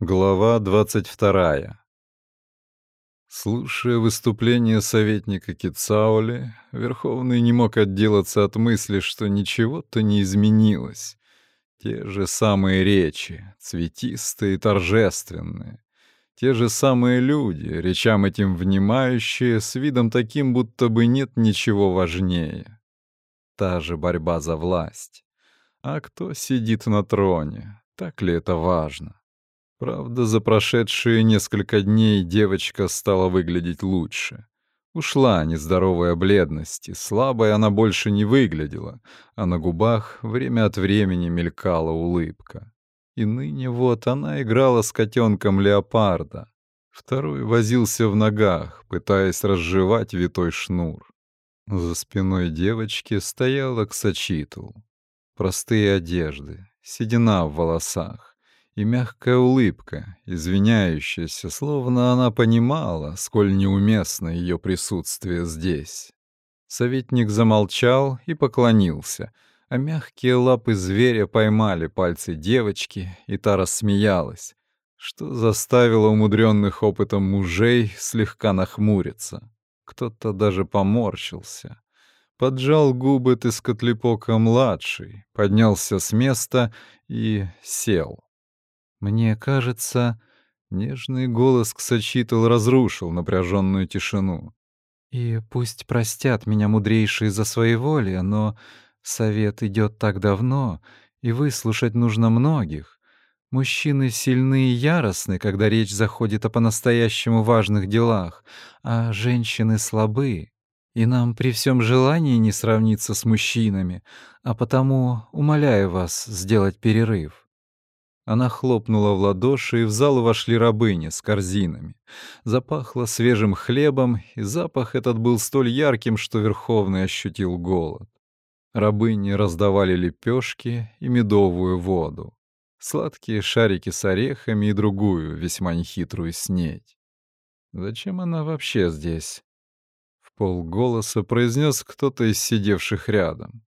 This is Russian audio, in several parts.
Глава 22. Слушая выступление советника Кицаули, Верховный не мог отделаться от мысли, что ничего-то не изменилось. Те же самые речи, цветистые и торжественные. Те же самые люди, речам этим внимающие, с видом таким, будто бы нет ничего важнее. Та же борьба за власть. А кто сидит на троне? Так ли это важно? Правда, за прошедшие несколько дней девочка стала выглядеть лучше. Ушла нездоровая бледность, и слабой она больше не выглядела, а на губах время от времени мелькала улыбка. И ныне вот она играла с котенком леопарда. Второй возился в ногах, пытаясь разжевать витой шнур. За спиной девочки стояла Ксачитл. Простые одежды, седина в волосах и мягкая улыбка, извиняющаяся, словно она понимала, сколь неуместно ее присутствие здесь. Советник замолчал и поклонился, а мягкие лапы зверя поймали пальцы девочки, и та рассмеялась, что заставило умудренных опытом мужей слегка нахмуриться. Кто-то даже поморщился. Поджал губы Тескотлепока-младший, поднялся с места и сел. Мне кажется, нежный голос Ксачитл разрушил напряженную тишину. И пусть простят меня мудрейшие за своеволие, но совет идет так давно, и выслушать нужно многих. Мужчины сильны и яростны, когда речь заходит о по-настоящему важных делах, а женщины слабы. И нам при всем желании не сравниться с мужчинами, а потому умоляю вас сделать перерыв. Она хлопнула в ладоши, и в зал вошли рабыни с корзинами. Запахло свежим хлебом, и запах этот был столь ярким, что Верховный ощутил голод. Рабыни раздавали лепешки и медовую воду, сладкие шарики с орехами и другую, весьма нехитрую снедь. «Зачем она вообще здесь?» В полголоса произнес кто-то из сидевших рядом.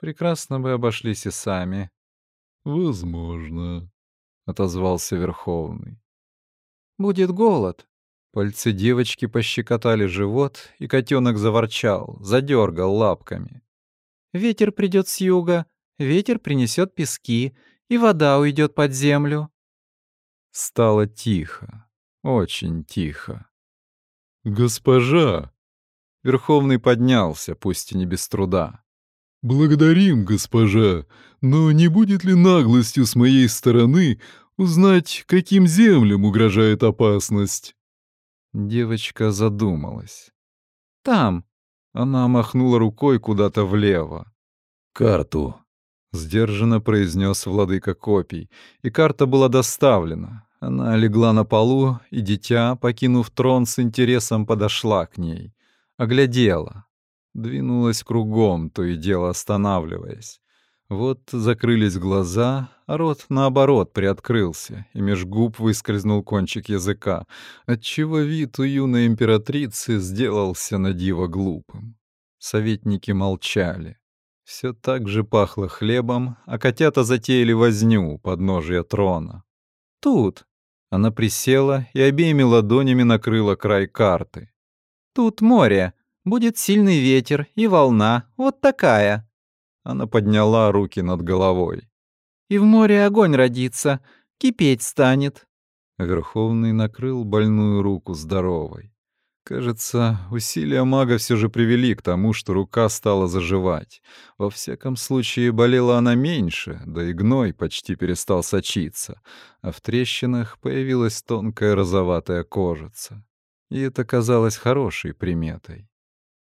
«Прекрасно бы обошлись и сами», «Возможно», — отозвался Верховный. «Будет голод». Пальцы девочки пощекотали живот, и котенок заворчал, задергал лапками. «Ветер придет с юга, ветер принесет пески, и вода уйдет под землю». Стало тихо, очень тихо. «Госпожа!» Верховный поднялся, пусть и не без труда. «Благодарим, госпожа, но не будет ли наглостью с моей стороны узнать, каким землям угрожает опасность?» Девочка задумалась. «Там!» — она махнула рукой куда-то влево. «Карту!» — сдержанно произнес владыка копий, и карта была доставлена. Она легла на полу, и дитя, покинув трон, с интересом подошла к ней. Оглядела. Двинулась кругом, то и дело останавливаясь. Вот закрылись глаза, а рот, наоборот, приоткрылся, и меж губ выскользнул кончик языка, отчего вид у юной императрицы сделался на диво глупым. Советники молчали. Все так же пахло хлебом, а котята затеяли возню у подножия трона. «Тут!» Она присела и обеими ладонями накрыла край карты. «Тут море, Будет сильный ветер и волна, вот такая». Она подняла руки над головой. «И в море огонь родится, кипеть станет». Верховный накрыл больную руку здоровой. Кажется, усилия мага все же привели к тому, что рука стала заживать. Во всяком случае, болела она меньше, да и гной почти перестал сочиться, а в трещинах появилась тонкая розоватая кожица. И это казалось хорошей приметой.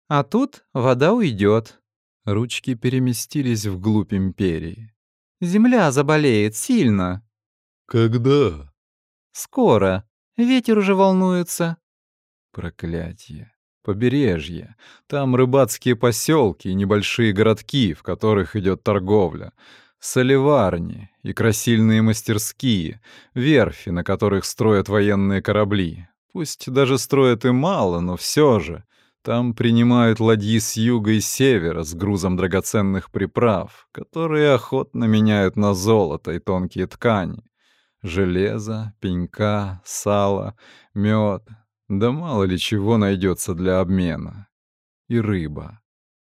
А тут вода уйдет. Ручки переместились вглубь империи. Земля заболеет сильно. Когда? Скоро. Ветер уже волнуется. Проклятье. Побережье. Там рыбацкие поселки и небольшие городки, в которых идет торговля. Соливарни и красильные мастерские, верфи, на которых строят военные корабли. Пусть даже строят и мало, но все же — там принимают ладьи с юга и севера с грузом драгоценных приправ, которые охотно меняют на золото и тонкие ткани. Железо, пенька, сало, мед, да мало ли чего найдется для обмена. И рыба.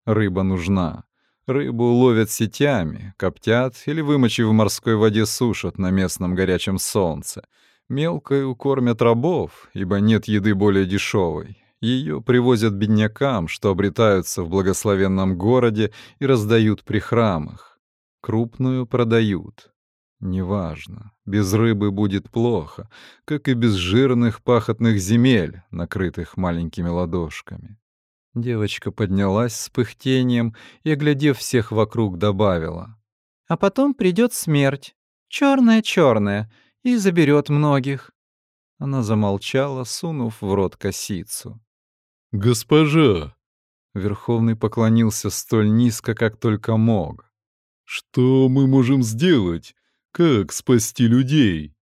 Рыба нужна. Рыбу ловят сетями, коптят или, вымочив в морской воде, сушат на местном горячем солнце. Мелкою кормят рабов, ибо нет еды более дешевой. Ее привозят беднякам, что обретаются в благословенном городе и раздают при храмах. Крупную продают. Неважно, без рыбы будет плохо, как и без жирных пахотных земель, накрытых маленькими ладошками. Девочка поднялась с пыхтением и, оглядев всех вокруг, добавила. «А потом придет смерть, черная-черная, и заберет многих». Она замолчала, сунув в рот косицу. «Госпожа!» Верховный поклонился столь низко, как только мог. «Что мы можем сделать? Как спасти людей?»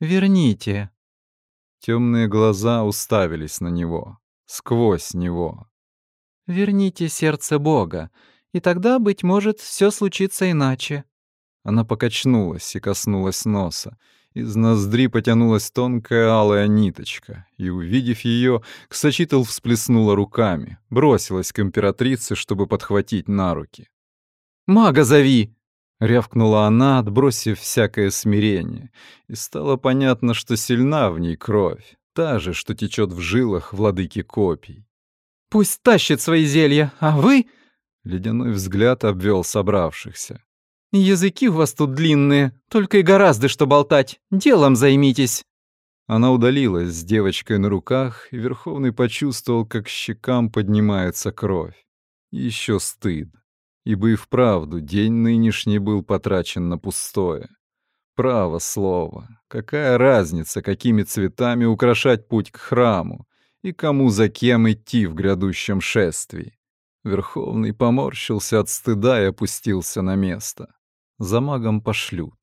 «Верните». Темные глаза уставились на него, сквозь него. Верните сердце Бога, и тогда, быть может, все случится иначе». Она покачнулась и коснулась носа. Из ноздри потянулась тонкая алая ниточка, и, увидев ее, Ксачитл всплеснула руками, бросилась к императрице, чтобы подхватить на руки. «Мага зови!» — рявкнула она, отбросив всякое смирение, и стало понятно, что сильна в ней кровь, та же, что течет в жилах владыки копий. Пусть тащит свои зелья, а вы...» Ледяной взгляд обвел собравшихся. «Языки у вас тут длинные, только и гораздо что болтать. Делом займитесь!» Она удалилась с девочкой на руках, и Верховный почувствовал, как щекам поднимается кровь. Еще стыд, ибо и вправду день нынешний был потрачен на пустое. Право слово, какая разница, какими цветами украшать путь к храму, и кому за кем идти в грядущем шествии. Верховный поморщился от стыда и опустился на место. За магом пошлют.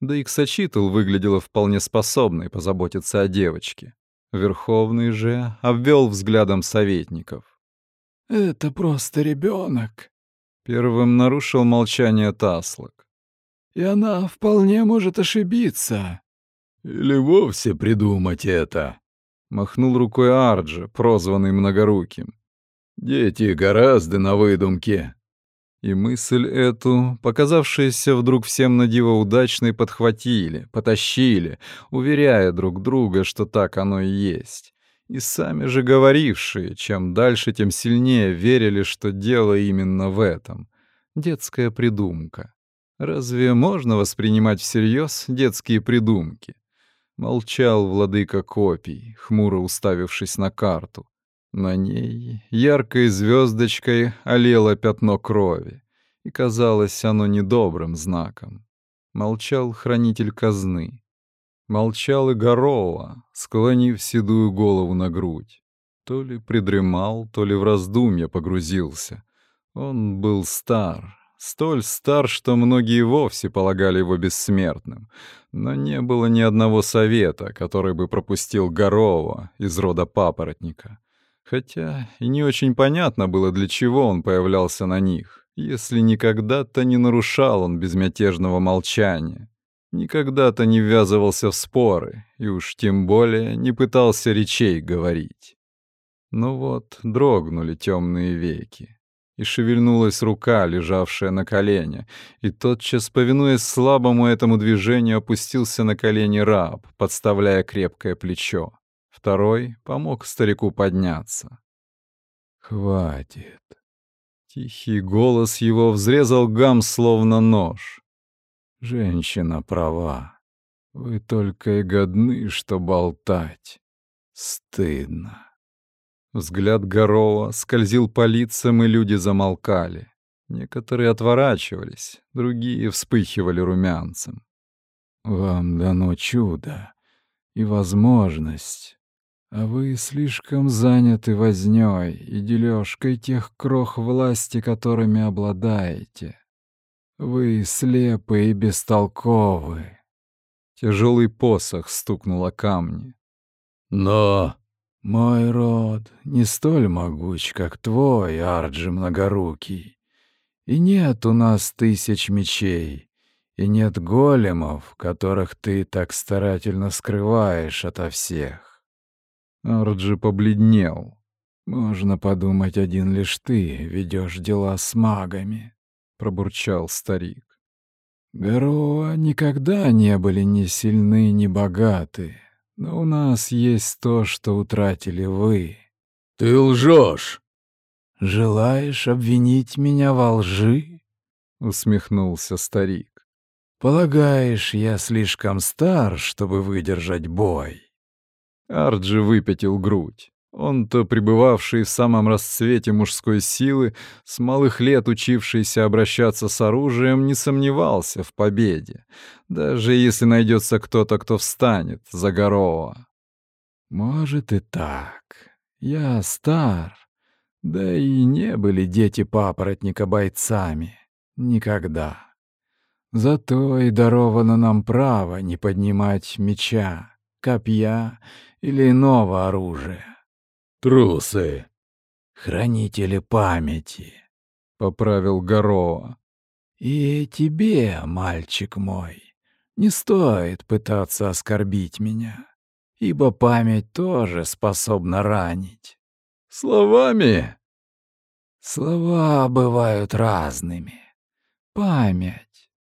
Да и Ксачитл выглядела вполне способной позаботиться о девочке. Верховный же обвел взглядом советников. «Это просто ребенок. Первым нарушил молчание Таслок. «И она вполне может ошибиться». «Или вовсе придумать это», Махнул рукой Арджи, прозванный Многоруким. «Дети гораздо на выдумке». И мысль эту, показавшаяся вдруг всем на диво удачной, подхватили, потащили, уверяя друг друга, что так оно и есть. И сами же говорившие, чем дальше, тем сильнее верили, что дело именно в этом. Детская придумка. Разве можно воспринимать всерьез детские придумки? Молчал владыка копий, хмуро уставившись на карту. На ней яркой звездочкой олело пятно крови, и казалось оно недобрым знаком. Молчал хранитель казны. Молчал и Горова, склонив седую голову на грудь. То ли придремал, то ли в раздумья погрузился. Он был стар, столь стар, что многие вовсе полагали его бессмертным, но не было ни одного совета, который бы пропустил Горова из рода папоротника. Хотя и не очень понятно было, для чего он появлялся на них, если никогда-то не нарушал он безмятежного молчания, никогда-то не ввязывался в споры и уж тем более не пытался речей говорить. Ну вот, дрогнули темные веки и шевельнулась рука, лежавшая на колене, и тотчас, повинуясь слабому этому движению, опустился на колени раб, подставляя крепкое плечо. Второй помог старику подняться. «Хватит!» Тихий голос его взрезал гам словно нож. «Женщина права. Вы только и годны, что болтать. Стыдно». Взгляд Горова скользил по лицам, и люди замолкали. Некоторые отворачивались, другие вспыхивали румянцем. «Вам дано чудо и возможность, а вы слишком заняты вознёй и дележкой тех крох власти, которыми обладаете. Вы слепы и бестолковы». Тяжелый посох стукнул о камни. «Но мой род не столь могуч, как твой, Арджи Многорукий. И нет у нас тысяч мечей, И нет големов, которых ты так старательно скрываешь ото всех. Арджи побледнел. Можно подумать, один лишь ты ведешь дела с магами, пробурчал старик. Гароа никогда не были ни сильны, ни богаты, но у нас есть то, что утратили вы. Ты лжешь. Желаешь обвинить меня во лжи? усмехнулся старик. Полагаешь, я слишком стар, чтобы выдержать бой? Арджи выпятил грудь. Он-то, пребывавший в самом расцвете мужской силы, с малых лет учившийся обращаться с оружием, не сомневался в победе, даже если найдется кто-то, кто встанет за Горова. «Может и так. Я стар. Да и не были дети папоротника бойцами. Никогда. Зато и даровано нам право не поднимать меча, копья или иного оружия. Трусы. Хранители памяти, — поправил Гароа. И тебе, мальчик мой, не стоит пытаться оскорбить меня, ибо память тоже способна ранить. Словами? Слова бывают разными. Память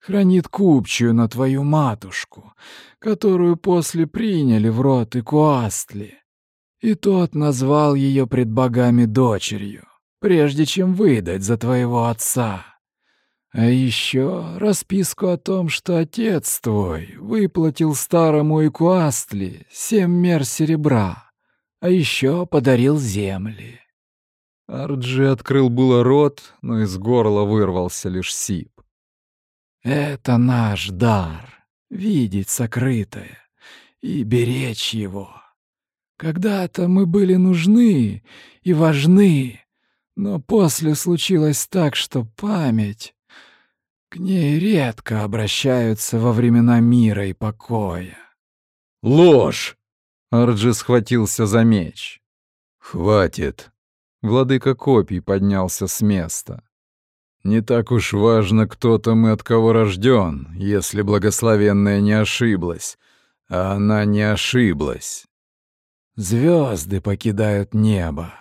хранит купчую на твою матушку, которую после приняли в рот и куастли. И тот назвал ее пред богами дочерью, прежде чем выдать за твоего отца. А еще расписку о том, что отец твой выплатил старому Икуастли семь мер серебра, а еще подарил земли. Арджи открыл было рот, но из горла вырвался лишь сип. Это наш дар — видеть сокрытое и беречь его. Когда-то мы были нужны и важны, но после случилось так, что память... К ней редко обращаются во времена мира и покоя. Ложь! Арджи схватился за меч. Хватит. Владыка копий поднялся с места. Не так уж важно, кто там и от кого рожден, если благословенная не ошиблась. А она не ошиблась. Звезды покидают небо.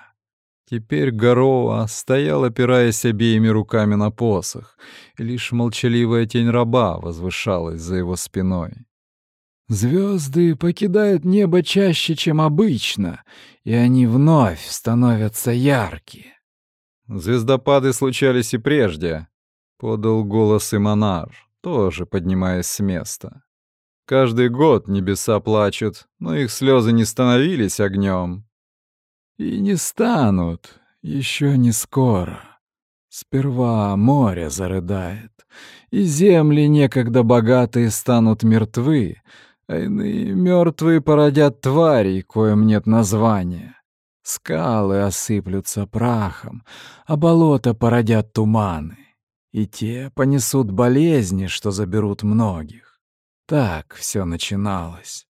Теперь Гароа стоял, опираясь обеими руками на посох, и лишь молчаливая тень раба возвышалась за его спиной. Звезды покидают небо чаще, чем обычно, и они вновь становятся яркие. Звездопады случались и прежде, подал голос Имонар, тоже поднимаясь с места. Каждый год небеса плачут, но их слезы не становились огнем. И не станут, еще не скоро. Сперва море зарыдает, и земли некогда богатые станут мертвы, а иные мертвые породят тварей, коим нет названия. Скалы осыплются прахом, а болота породят туманы, и те понесут болезни, что заберут многих. Так все начиналось.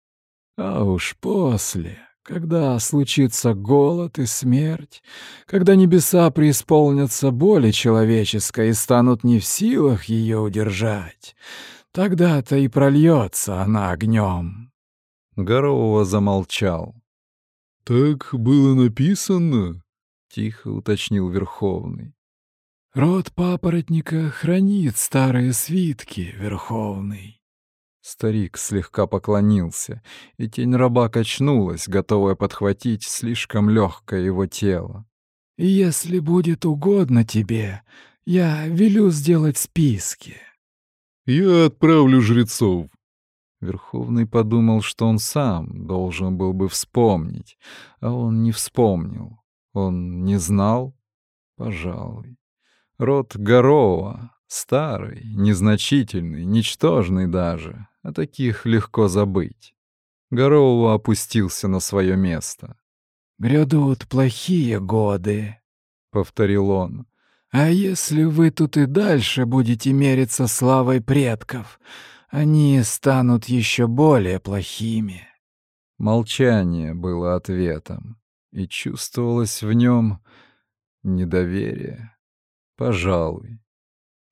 А уж после, когда случится голод и смерть, когда небеса преисполнятся боли человеческой и станут не в силах ее удержать, тогда-то и прольется она огнем. Горового замолчал. «Так было написано?» — тихо уточнил Верховный. «Род папоротника хранит старые свитки, Верховный». Старик слегка поклонился, и тень раба качнулась, готовая подхватить слишком легкое его тело. «Если будет угодно тебе, я велю сделать списки». «Я отправлю жрецов», Верховный подумал, что он сам должен был бы вспомнить, а он не вспомнил. Он не знал? Пожалуй. Род Гароа, старый, незначительный, ничтожный даже, а таких легко забыть. Гароа опустился на свое место. «Грядут плохие годы», — повторил он. «А если вы тут и дальше будете мериться славой предков, они станут еще более плохими. Молчание было ответом, и чувствовалось в нем недоверие. Пожалуй.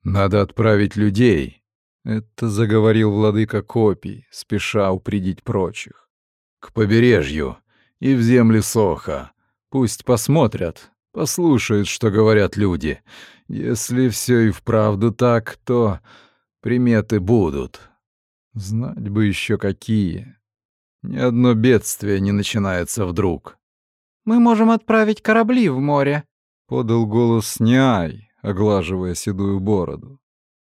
Надо отправить людей. Это заговорил владыка копий, спеша упредить прочих. «К побережью и в земли Соха. Пусть посмотрят, послушают, что говорят люди. Если все и вправду так, то приметы будут. Знать бы еще какие. Ни одно бедствие не начинается вдруг. «Мы можем отправить корабли в море», — подал голос Ниай, оглаживая седую бороду.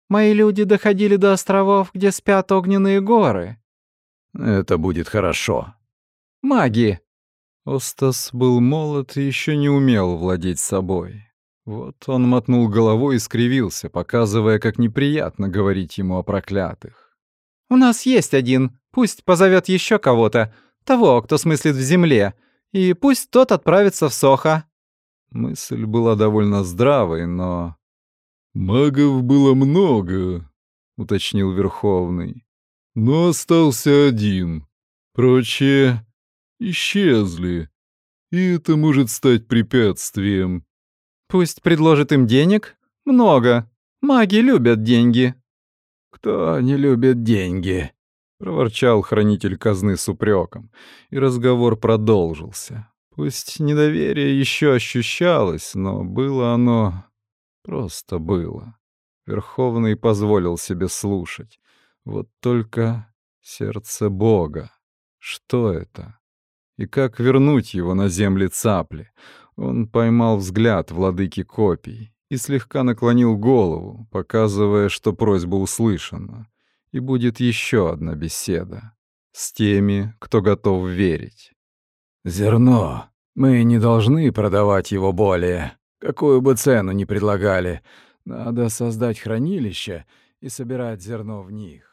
«Мои люди доходили до островов, где спят огненные горы». «Это будет хорошо». «Маги!» Остас был молод и еще не умел владеть собой. Вот он мотнул головой и скривился, показывая, как неприятно говорить ему о проклятых. «У нас есть один. Пусть позовет еще кого-то. Того, кто смыслит в земле и пусть тот отправится в Сохо». Мысль была довольно здравой, но... «Магов было много», — уточнил Верховный. «Но остался один. Прочие исчезли. И это может стать препятствием». «Пусть предложит им денег? Много. Маги любят деньги». «Кто не любит деньги?» — проворчал хранитель казны с упреком, и разговор продолжился. Пусть недоверие еще ощущалось, но было оно... просто было. Верховный позволил себе слушать. Вот только сердце Бога. Что это? И как вернуть его на земли цапли? Он поймал взгляд владыки копий и слегка наклонил голову, показывая, что просьба услышана и будет еще одна беседа с теми, кто готов верить. «Зерно. Мы не должны продавать его более, какую бы цену ни предлагали. Надо создать хранилище и собирать зерно в них.